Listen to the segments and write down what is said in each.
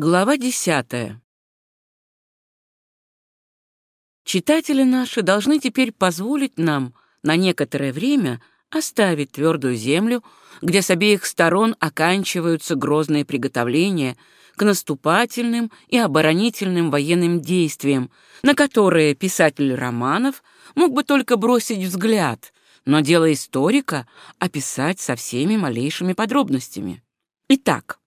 Глава десятая. Читатели наши должны теперь позволить нам на некоторое время оставить твердую землю, где с обеих сторон оканчиваются грозные приготовления к наступательным и оборонительным военным действиям, на которые писатель романов мог бы только бросить взгляд, но дело историка — описать со всеми малейшими подробностями. Итак,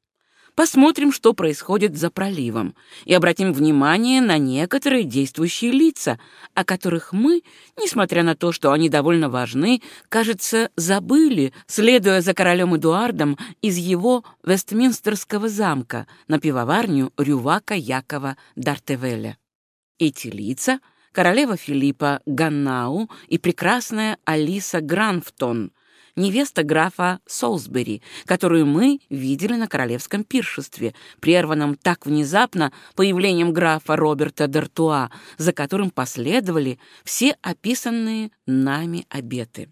Посмотрим, что происходит за проливом, и обратим внимание на некоторые действующие лица, о которых мы, несмотря на то, что они довольно важны, кажется, забыли, следуя за королем Эдуардом из его Вестминстерского замка на пивоварню Рювака Якова Дартевеля. Эти лица — королева Филиппа Ганнау и прекрасная Алиса Гранфтон — невеста графа Солсбери, которую мы видели на королевском пиршестве, прерванном так внезапно появлением графа Роберта Д'Артуа, за которым последовали все описанные нами обеты.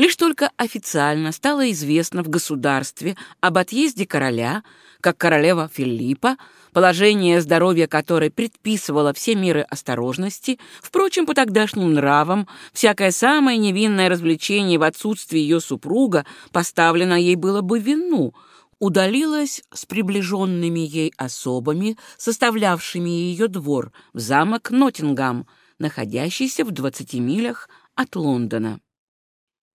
Лишь только официально стало известно в государстве об отъезде короля, как королева Филиппа, положение здоровья которой предписывало все меры осторожности, впрочем, по тогдашним нравам, всякое самое невинное развлечение в отсутствии ее супруга поставлено ей было бы вину, удалилась с приближенными ей особами, составлявшими ее двор, в замок Ноттингам, находящийся в 20 милях от Лондона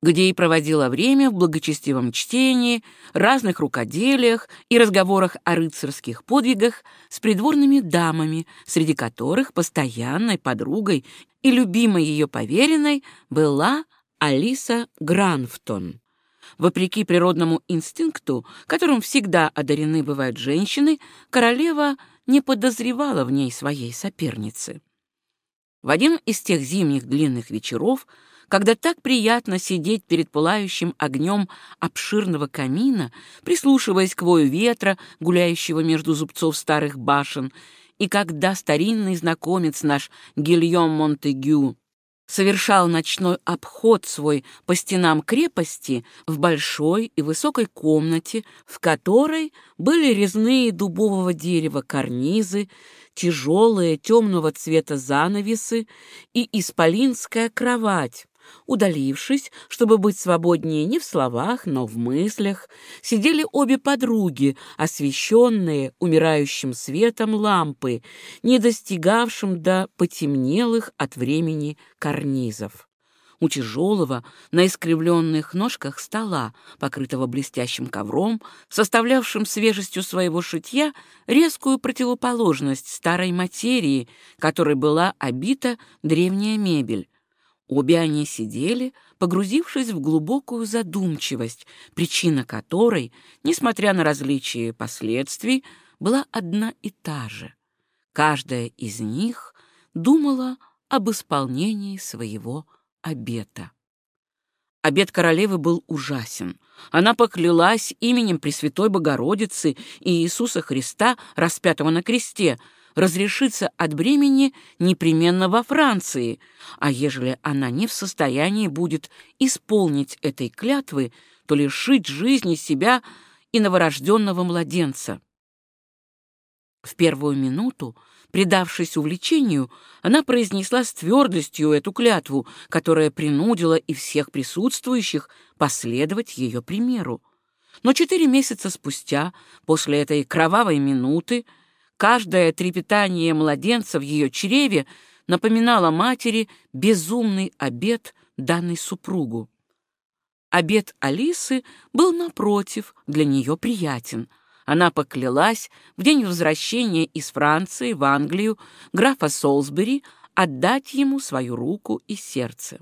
где и проводила время в благочестивом чтении, разных рукоделиях и разговорах о рыцарских подвигах с придворными дамами, среди которых постоянной подругой и любимой ее поверенной была Алиса Гранфтон. Вопреки природному инстинкту, которым всегда одарены бывают женщины, королева не подозревала в ней своей соперницы. В один из тех зимних длинных вечеров когда так приятно сидеть перед пылающим огнем обширного камина, прислушиваясь к вою ветра, гуляющего между зубцов старых башен, и когда старинный знакомец наш Гильем Монтегю совершал ночной обход свой по стенам крепости в большой и высокой комнате, в которой были резные дубового дерева карнизы, тяжелые темного цвета занавесы и исполинская кровать, Удалившись, чтобы быть свободнее не в словах, но в мыслях, сидели обе подруги, освещенные умирающим светом лампы, не достигавшим до потемнелых от времени карнизов. У тяжелого, на искривленных ножках стола, покрытого блестящим ковром, составлявшим свежестью своего шитья резкую противоположность старой материи, которой была обита древняя мебель, Обе они сидели, погрузившись в глубокую задумчивость, причина которой, несмотря на различие последствий, была одна и та же. Каждая из них думала об исполнении своего обета. Обет королевы был ужасен. Она поклялась именем Пресвятой Богородицы и Иисуса Христа, распятого на кресте, разрешиться от бремени непременно во Франции, а ежели она не в состоянии будет исполнить этой клятвы, то лишить жизни себя и новорожденного младенца. В первую минуту, предавшись увлечению, она произнесла с твердостью эту клятву, которая принудила и всех присутствующих последовать ее примеру. Но четыре месяца спустя, после этой кровавой минуты, Каждое трепетание младенца в ее чреве напоминало матери безумный обед, данный супругу. Обед Алисы был, напротив, для нее приятен. Она поклялась в день возвращения из Франции в Англию графа Солсбери отдать ему свою руку и сердце.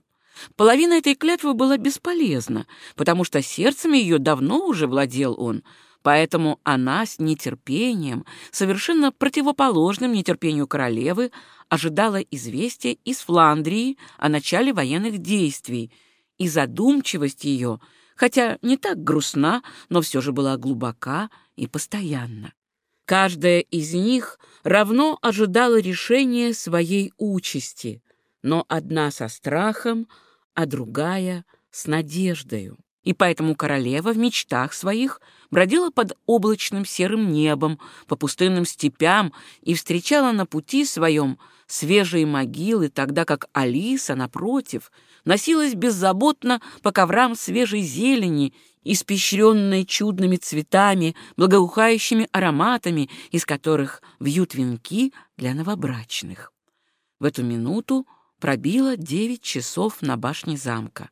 Половина этой клятвы была бесполезна, потому что сердцем ее давно уже владел он — Поэтому она с нетерпением, совершенно противоположным нетерпению королевы, ожидала известия из Фландрии о начале военных действий, и задумчивость ее, хотя не так грустна, но все же была глубока и постоянна. Каждая из них равно ожидала решения своей участи, но одна со страхом, а другая с надеждою. И поэтому королева в мечтах своих бродила под облачным серым небом, по пустынным степям и встречала на пути своем свежие могилы, тогда как Алиса, напротив, носилась беззаботно по коврам свежей зелени, испещренной чудными цветами, благоухающими ароматами, из которых вьют венки для новобрачных. В эту минуту пробило девять часов на башне замка.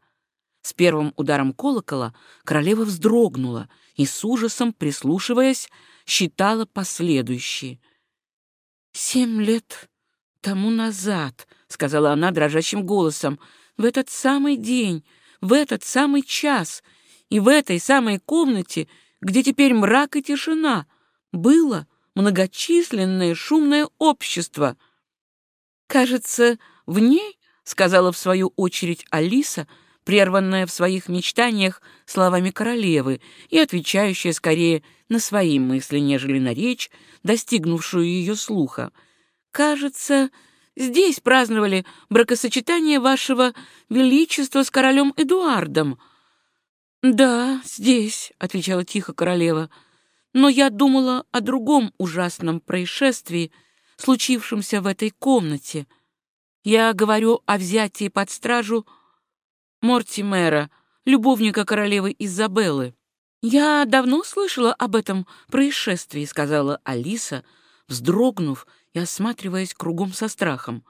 С первым ударом колокола королева вздрогнула и с ужасом, прислушиваясь, считала последующие. «Семь лет тому назад», — сказала она дрожащим голосом, — «в этот самый день, в этот самый час и в этой самой комнате, где теперь мрак и тишина, было многочисленное шумное общество. Кажется, в ней, — сказала в свою очередь Алиса, — прерванная в своих мечтаниях словами королевы и отвечающая скорее на свои мысли, нежели на речь, достигнувшую ее слуха. «Кажется, здесь праздновали бракосочетание вашего величества с королем Эдуардом». «Да, здесь», — отвечала тихо королева, — «но я думала о другом ужасном происшествии, случившемся в этой комнате. Я говорю о взятии под стражу Мортимера, любовника королевы Изабеллы. «Я давно слышала об этом происшествии», — сказала Алиса, вздрогнув и осматриваясь кругом со страхом.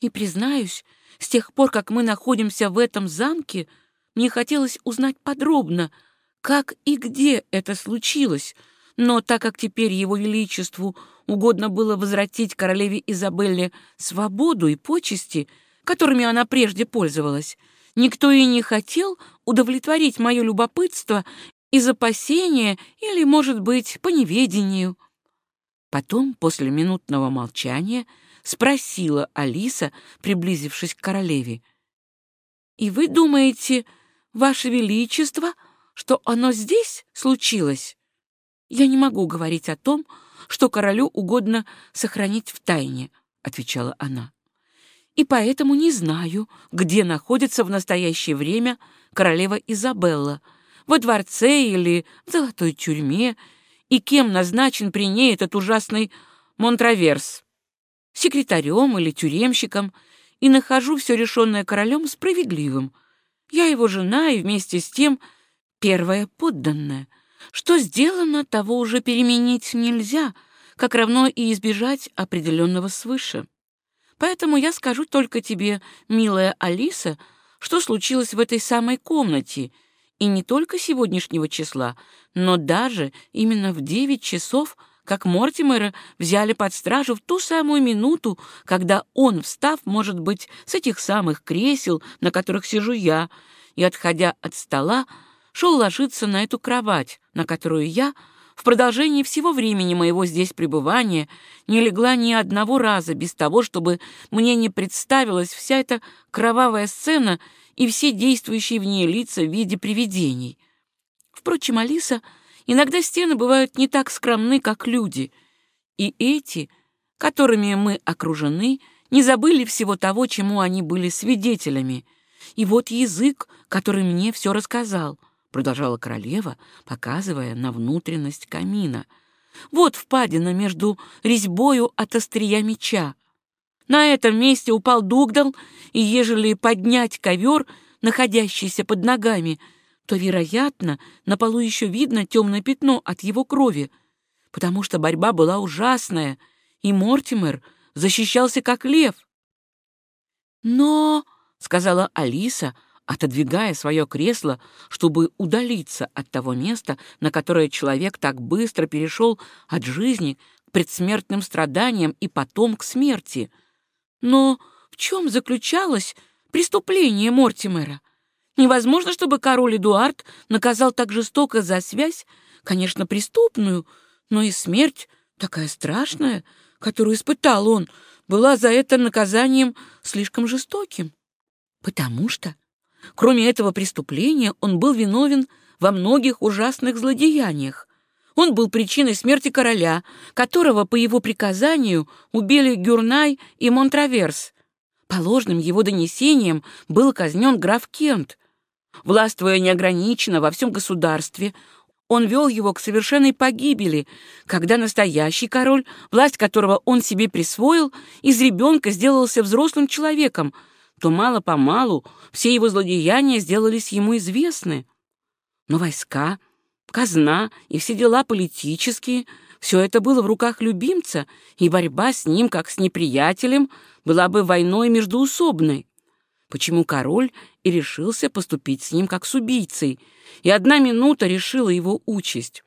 «И признаюсь, с тех пор, как мы находимся в этом замке, мне хотелось узнать подробно, как и где это случилось, но так как теперь его величеству угодно было возвратить королеве Изабелле свободу и почести, которыми она прежде пользовалась, Никто и не хотел удовлетворить мое любопытство из опасения или, может быть, по неведению. Потом, после минутного молчания, спросила Алиса, приблизившись к королеве. «И вы думаете, Ваше Величество, что оно здесь случилось? Я не могу говорить о том, что королю угодно сохранить в тайне», — отвечала она и поэтому не знаю, где находится в настоящее время королева Изабелла, во дворце или в золотой тюрьме, и кем назначен при ней этот ужасный Монтраверс, секретарем или тюремщиком, и нахожу все решенное королем справедливым. Я его жена и вместе с тем первая подданная. Что сделано, того уже переменить нельзя, как равно и избежать определенного свыше. Поэтому я скажу только тебе, милая Алиса, что случилось в этой самой комнате, и не только сегодняшнего числа, но даже именно в девять часов, как Мортимера взяли под стражу в ту самую минуту, когда он, встав, может быть, с этих самых кресел, на которых сижу я, и, отходя от стола, шел ложиться на эту кровать, на которую я — в продолжении всего времени моего здесь пребывания не легла ни одного раза без того, чтобы мне не представилась вся эта кровавая сцена и все действующие в ней лица в виде привидений. Впрочем, Алиса, иногда стены бывают не так скромны, как люди, и эти, которыми мы окружены, не забыли всего того, чему они были свидетелями. И вот язык, который мне все рассказал — продолжала королева, показывая на внутренность камина. Вот впадина между резьбою от острия меча. На этом месте упал Дугдал, и ежели поднять ковер, находящийся под ногами, то, вероятно, на полу еще видно темное пятно от его крови, потому что борьба была ужасная, и Мортимер защищался как лев. «Но», — сказала Алиса, отодвигая свое кресло, чтобы удалиться от того места, на которое человек так быстро перешел от жизни к предсмертным страданиям и потом к смерти. Но в чем заключалось преступление Мортимера? Невозможно, чтобы король Эдуард наказал так жестоко за связь, конечно, преступную, но и смерть такая страшная, которую испытал он, была за это наказанием слишком жестоким. Потому что Кроме этого преступления, он был виновен во многих ужасных злодеяниях. Он был причиной смерти короля, которого по его приказанию убили Гюрнай и Монтраверс. По ложным его донесениям был казнен граф Кент. Властвуя неограниченно во всем государстве, он вел его к совершенной погибели, когда настоящий король, власть которого он себе присвоил, из ребенка сделался взрослым человеком, то мало-помалу все его злодеяния сделались ему известны. Но войска, казна и все дела политические — все это было в руках любимца, и борьба с ним, как с неприятелем, была бы войной междуусобной. Почему король и решился поступить с ним как с убийцей, и одна минута решила его участь.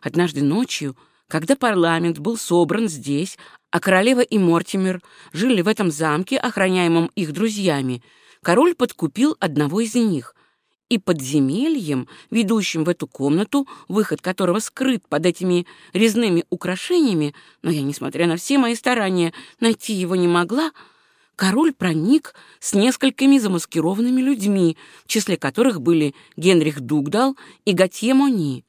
Однажды ночью, когда парламент был собран здесь, а королева и Мортимер жили в этом замке, охраняемом их друзьями, король подкупил одного из них, и подземельем, ведущим в эту комнату, выход которого скрыт под этими резными украшениями, но я, несмотря на все мои старания, найти его не могла, король проник с несколькими замаскированными людьми, в числе которых были Генрих Дугдал и Готье Мони.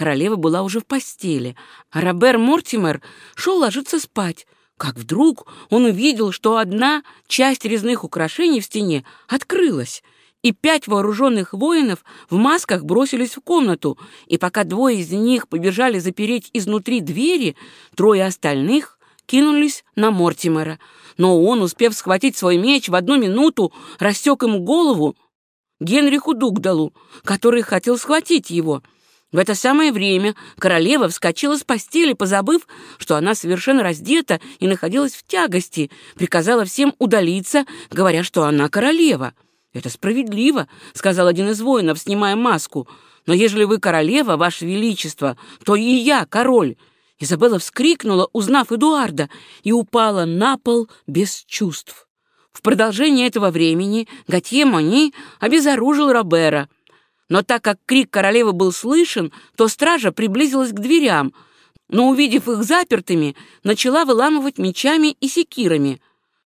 Королева была уже в постели, а Робер Мортимер шел ложиться спать, как вдруг он увидел, что одна часть резных украшений в стене открылась — и пять вооруженных воинов в масках бросились в комнату, и пока двое из них побежали запереть изнутри двери, трое остальных кинулись на Мортимера. Но он, успев схватить свой меч, в одну минуту рассек ему голову Генриху Дугдалу, который хотел схватить его. В это самое время королева вскочила с постели, позабыв, что она совершенно раздета и находилась в тягости, приказала всем удалиться, говоря, что она королева. «Это справедливо», — сказал один из воинов, снимая маску. «Но ежели вы королева, ваше величество, то и я король». Изабелла вскрикнула, узнав Эдуарда, и упала на пол без чувств. В продолжение этого времени Готье Мони обезоружил Робера. Но так как крик королевы был слышен, то стража приблизилась к дверям, но, увидев их запертыми, начала выламывать мечами и секирами —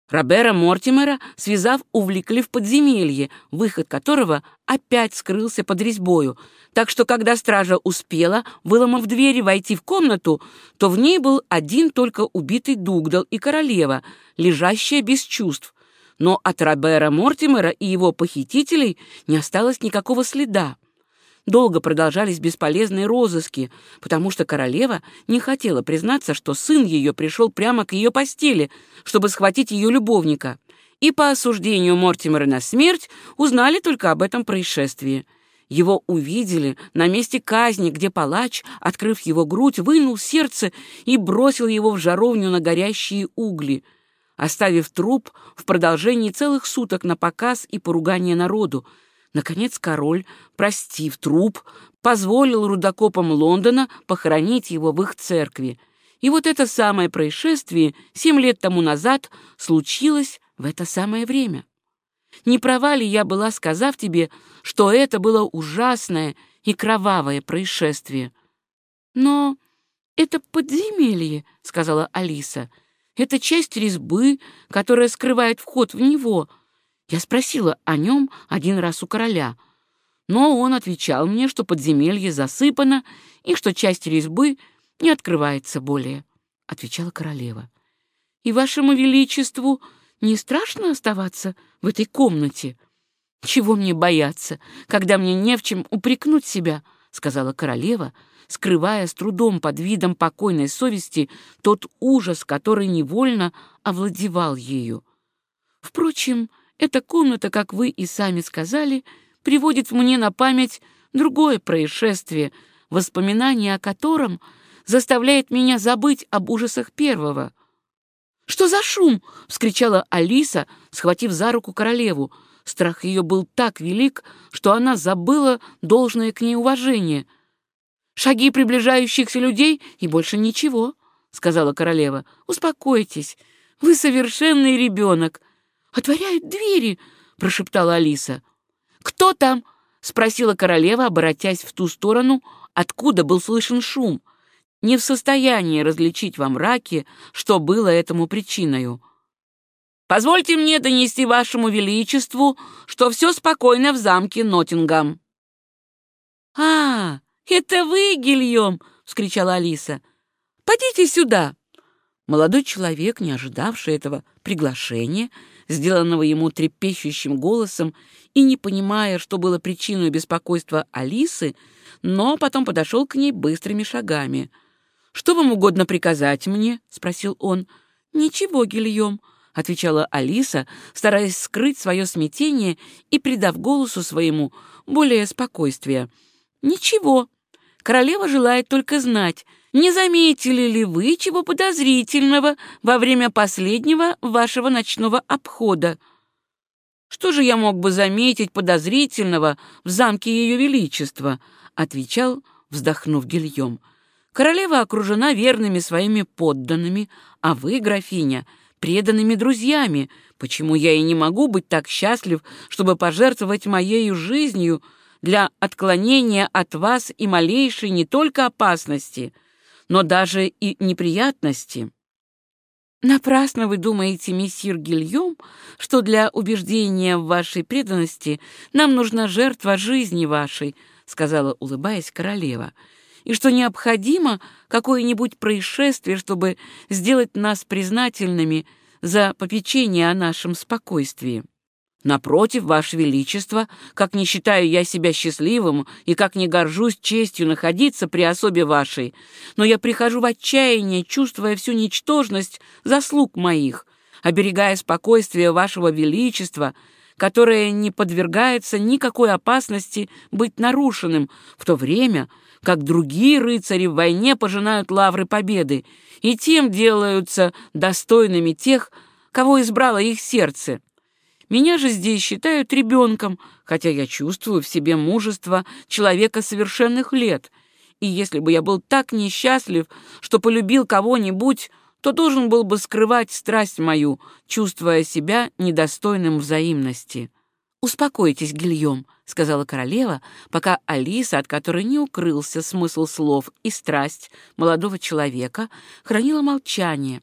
Робера Мортимера, связав, увлекли в подземелье, выход которого опять скрылся под резьбою, так что когда стража успела, выломав двери, войти в комнату, то в ней был один только убитый Дугдал и королева, лежащая без чувств. Но от Робера Мортимера и его похитителей не осталось никакого следа. Долго продолжались бесполезные розыски, потому что королева не хотела признаться, что сын ее пришел прямо к ее постели, чтобы схватить ее любовника. И по осуждению Мортимера на смерть узнали только об этом происшествии. Его увидели на месте казни, где палач, открыв его грудь, вынул сердце и бросил его в жаровню на горящие угли, оставив труп в продолжении целых суток на показ и поругание народу, Наконец король, простив труп, позволил рудокопам Лондона похоронить его в их церкви. И вот это самое происшествие семь лет тому назад случилось в это самое время. Не права ли я была, сказав тебе, что это было ужасное и кровавое происшествие? Но это подземелье, — сказала Алиса. Это часть резьбы, которая скрывает вход в него — я спросила о нем один раз у короля, но он отвечал мне, что подземелье засыпано и что часть резьбы не открывается более, — отвечала королева. — И вашему величеству не страшно оставаться в этой комнате? — Чего мне бояться, когда мне не в чем упрекнуть себя, — сказала королева, скрывая с трудом под видом покойной совести тот ужас, который невольно овладевал ею. Впрочем, — эта комната, как вы и сами сказали, приводит мне на память другое происшествие, воспоминание о котором заставляет меня забыть об ужасах первого. «Что за шум?» — вскричала Алиса, схватив за руку королеву. Страх ее был так велик, что она забыла должное к ней уважение. «Шаги приближающихся людей и больше ничего», — сказала королева. «Успокойтесь, вы совершенный ребенок. «Отворяют двери!» — прошептала Алиса. «Кто там?» — спросила королева, обратясь в ту сторону, откуда был слышен шум, не в состоянии различить во мраке, что было этому причиною. «Позвольте мне донести вашему величеству, что все спокойно в замке Ноттингам». «А, это вы, Гильем!» — вскричала Алиса. «Подите сюда!» Молодой человек, не ожидавший этого приглашения, сделанного ему трепещущим голосом и не понимая, что было причиной беспокойства Алисы, но потом подошел к ней быстрыми шагами. «Что вам угодно приказать мне?» — спросил он. «Ничего, Гильем», — отвечала Алиса, стараясь скрыть свое смятение и придав голосу своему более спокойствия. «Ничего. Королева желает только знать, не заметили ли вы чего подозрительного во время последнего вашего ночного обхода? Что же я мог бы заметить подозрительного в замке Ее Величества? отвечал, вздохнув Гильем. Королева окружена верными своими подданными, а вы, графиня, преданными друзьями. Почему я и не могу быть так счастлив, чтобы пожертвовать моею жизнью для отклонения от вас и малейшей не только опасности — но даже и неприятности. Напрасно вы думаете, мессир Гильем, что для убеждения в вашей преданности нам нужна жертва жизни вашей, сказала, улыбаясь королева, и что необходимо какое-нибудь происшествие, чтобы сделать нас признательными за попечение о нашем спокойствии. Напротив, Ваше Величество, как не считаю я себя счастливым и как не горжусь честью находиться при особе вашей, но я прихожу в отчаяние, чувствуя всю ничтожность заслуг моих, оберегая спокойствие Вашего Величества, которое не подвергается никакой опасности быть нарушенным, в то время как другие рыцари в войне пожинают лавры победы и тем делаются достойными тех, кого избрало их сердце. Меня же здесь считают ребенком, хотя я чувствую в себе мужество человека совершенных лет. И если бы я был так несчастлив, что полюбил кого-нибудь, то должен был бы скрывать страсть мою, чувствуя себя недостойным взаимности. «Успокойтесь, Гильем», — сказала королева, пока Алиса, от которой не укрылся смысл слов и страсть молодого человека, хранила молчание.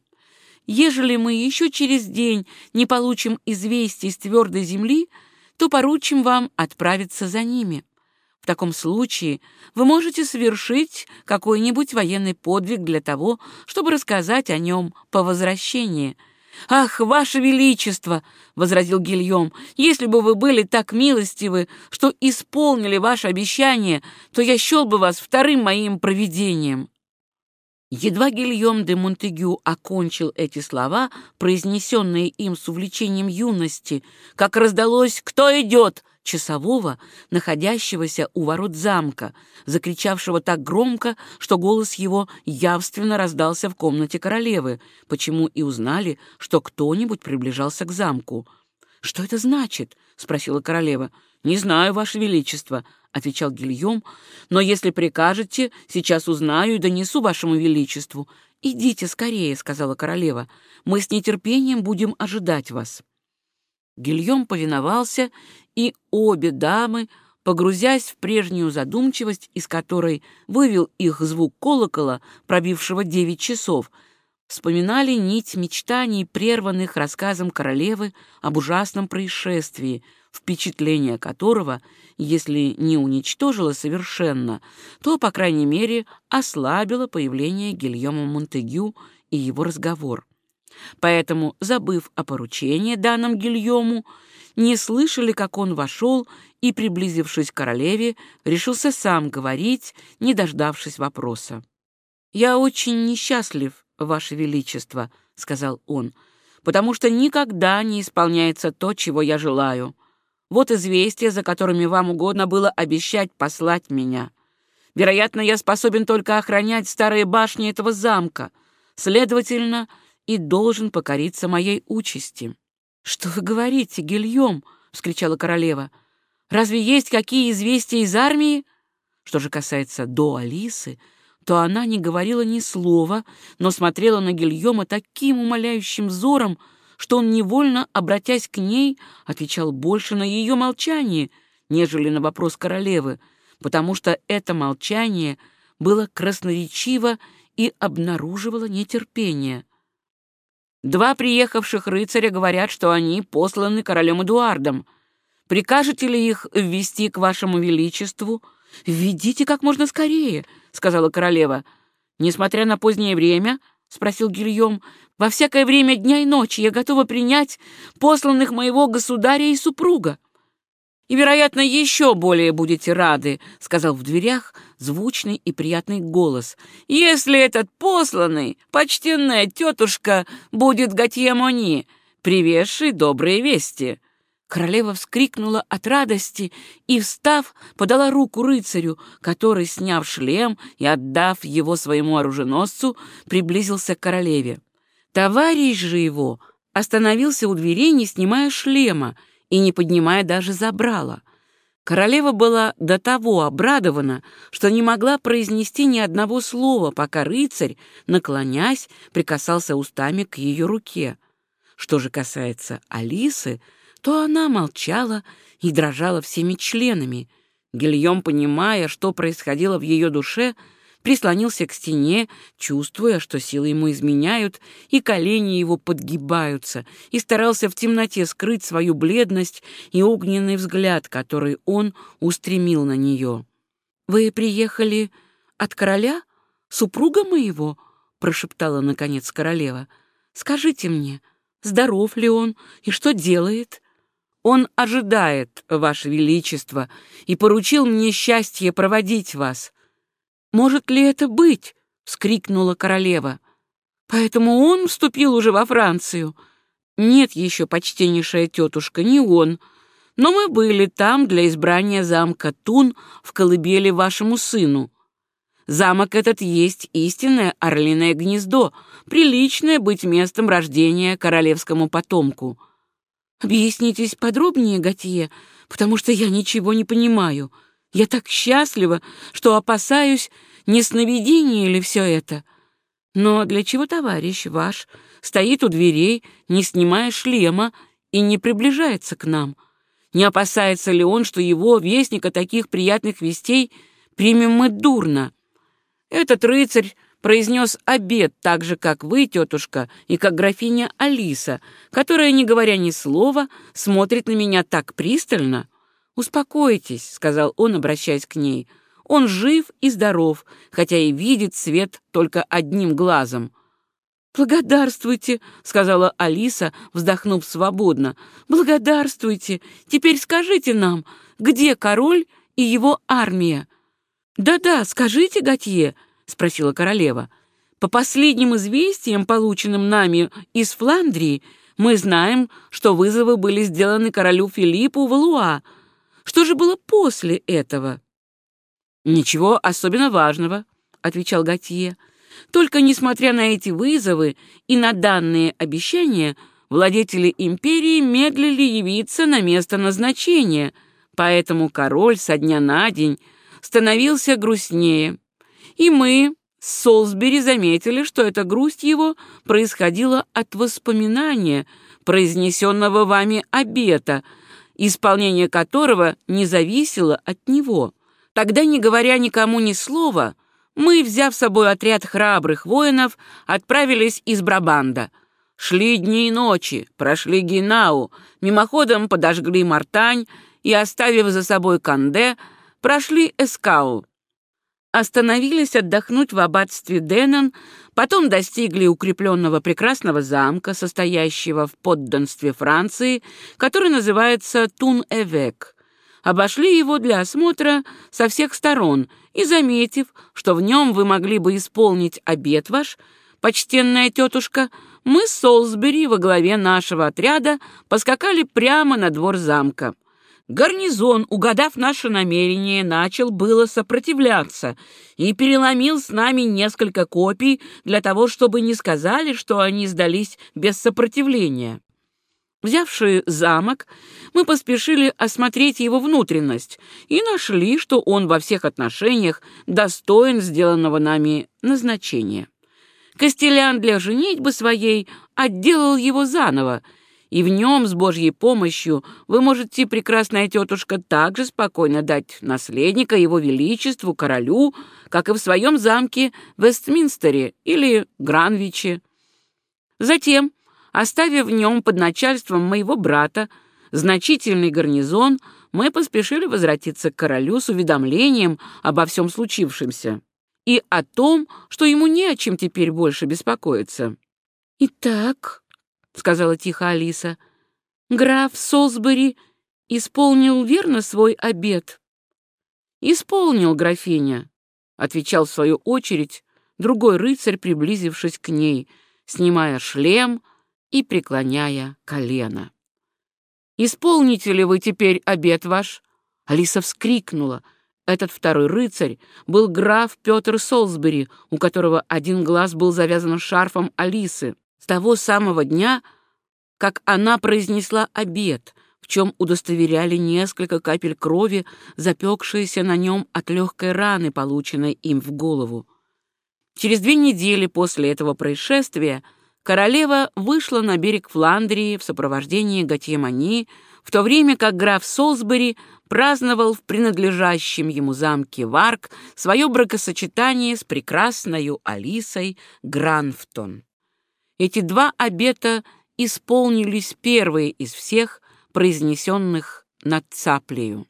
Ежели мы еще через день не получим известий с твердой земли, то поручим вам отправиться за ними. В таком случае вы можете совершить какой-нибудь военный подвиг для того, чтобы рассказать о нем по возвращении. «Ах, ваше величество!» — возразил Гильем. «Если бы вы были так милостивы, что исполнили ваше обещание, то я счел бы вас вторым моим провидением». Едва Гильем де Монтегю окончил эти слова, произнесенные им с увлечением юности, как раздалось «Кто идет?» часового, находящегося у ворот замка, закричавшего так громко, что голос его явственно раздался в комнате королевы, почему и узнали, что кто-нибудь приближался к замку. «Что это значит?» — спросила королева. «Не знаю, Ваше Величество», — отвечал Гильем, «но если прикажете, сейчас узнаю и донесу Вашему Величеству». «Идите скорее», — сказала королева, — «мы с нетерпением будем ожидать вас». Гильем повиновался, и обе дамы, погрузясь в прежнюю задумчивость, из которой вывел их звук колокола, пробившего девять часов, вспоминали нить мечтаний, прерванных рассказом королевы об ужасном происшествии, впечатление которого, если не уничтожило совершенно, то, по крайней мере, ослабило появление Гильома Монтегю и его разговор. Поэтому, забыв о поручении, данном Гильому, не слышали, как он вошел и, приблизившись к королеве, решился сам говорить, не дождавшись вопроса. «Я очень несчастлив, Ваше Величество», — сказал он, «потому что никогда не исполняется то, чего я желаю. Вот известия, за которыми вам угодно было обещать послать меня. Вероятно, я способен только охранять старые башни этого замка, следовательно, и должен покориться моей участи». «Что вы говорите, Гильем?» — вскричала королева. «Разве есть какие известия из армии?» Что же касается до Алисы, то она не говорила ни слова, но смотрела на Гильома таким умоляющим взором, что он, невольно обратясь к ней, отвечал больше на ее молчание, нежели на вопрос королевы, потому что это молчание было красноречиво и обнаруживало нетерпение. Два приехавших рыцаря говорят, что они посланы королем Эдуардом. Прикажете ли их ввести к вашему величеству? Введите как можно скорее, — сказала королева. Несмотря на позднее время, спросил Гильем. «Во всякое время дня и ночи я готова принять посланных моего государя и супруга». «И, вероятно, еще более будете рады», — сказал в дверях звучный и приятный голос. «Если этот посланный, почтенная тетушка, будет Готье Мони, привезший добрые вести». Королева вскрикнула от радости и, встав, подала руку рыцарю, который, сняв шлем и отдав его своему оруженосцу, приблизился к королеве. Товарищ же его остановился у дверей, не снимая шлема и не поднимая даже забрала. Королева была до того обрадована, что не могла произнести ни одного слова, пока рыцарь, наклонясь, прикасался устами к ее руке. Что же касается Алисы, то она молчала и дрожала всеми членами. Гильем, понимая, что происходило в ее душе, прислонился к стене, чувствуя, что силы ему изменяют, и колени его подгибаются, и старался в темноте скрыть свою бледность и огненный взгляд, который он устремил на нее. «Вы приехали от короля, супруга моего?» — прошептала, наконец, королева. «Скажите мне, здоров ли он и что делает?» Он ожидает, Ваше Величество, и поручил мне счастье проводить вас. Может ли это быть? — вскрикнула королева. Поэтому он вступил уже во Францию. Нет еще, почтеннейшая тетушка, не он. Но мы были там для избрания замка Тун в колыбели вашему сыну. Замок этот есть истинное орлиное гнездо, приличное быть местом рождения королевскому потомку. Объяснитесь подробнее, Готье, потому что я ничего не понимаю. Я так счастлива, что опасаюсь, не сновидение ли все это. Но для чего товарищ ваш стоит у дверей, не снимая шлема и не приближается к нам? Не опасается ли он, что его, вестника таких приятных вестей, примем мы дурно? Этот рыцарь произнес обед так же, как вы, тетушка, и как графиня Алиса, которая, не говоря ни слова, смотрит на меня так пристально. «Успокойтесь», — сказал он, обращаясь к ней. «Он жив и здоров, хотя и видит свет только одним глазом». «Благодарствуйте», — сказала Алиса, вздохнув свободно. «Благодарствуйте. Теперь скажите нам, где король и его армия?» «Да-да, скажите, Готье», — спросила королева. «По последним известиям, полученным нами из Фландрии, мы знаем, что вызовы были сделаны королю Филиппу Валуа. Что же было после этого?» «Ничего особенно важного», — отвечал Готье. «Только, несмотря на эти вызовы и на данные обещания, владетели империи медлили явиться на место назначения, поэтому король со дня на день становился грустнее, и мы с Солсбери заметили, что эта грусть его происходила от воспоминания, произнесенного вами обета, исполнение которого не зависело от него. Тогда, не говоря никому ни слова, мы, взяв с собой отряд храбрых воинов, отправились из Брабанда. Шли дни и ночи, прошли Гинау, мимоходом подожгли Мартань и, оставив за собой Канде, прошли Эскау, остановились отдохнуть в аббатстве Деннон, потом достигли укрепленного прекрасного замка, состоящего в подданстве Франции, который называется Тун-Эвек. Обошли его для осмотра со всех сторон и, заметив, что в нем вы могли бы исполнить обет ваш, почтенная тетушка, мы с Солсбери во главе нашего отряда поскакали прямо на двор замка. Гарнизон, угадав наше намерение, начал было сопротивляться и переломил с нами несколько копий для того, чтобы не сказали, что они сдались без сопротивления. Взявший замок, мы поспешили осмотреть его внутренность и нашли, что он во всех отношениях достоин сделанного нами назначения. Костелян для женитьбы своей отделал его заново, и в нем с Божьей помощью вы можете, прекрасная тетушка, также спокойно дать наследника его величеству, королю, как и в своем замке Вестминстере или Гранвиче. Затем, оставив в нем под начальством моего брата значительный гарнизон, мы поспешили возвратиться к королю с уведомлением обо всем случившемся. и о том, что ему не о чем теперь больше беспокоиться. «Итак», — сказала тихо Алиса, — «граф Солсбери исполнил верно свой обет?» «Исполнил, графиня», — отвечал в свою очередь другой рыцарь, приблизившись к ней, снимая шлем и преклоняя колено. «Исполните ли вы теперь обет ваш?» Алиса вскрикнула. Этот второй рыцарь был граф Петр Солсбери, у которого один глаз был завязан шарфом Алисы. С того самого дня, как она произнесла обет, в чем удостоверяли несколько капель крови, запекшиеся на нем от легкой раны, полученной им в голову. Через две недели после этого происшествия королева вышла на берег Фландрии в сопровождении Готье-Мани, в то время как граф Солсбери праздновал в принадлежащем ему замке Варк свое бракосочетание с прекрасной Алисой Гранфтон. Эти два обета исполнились первые из всех, произнесенных над цаплею.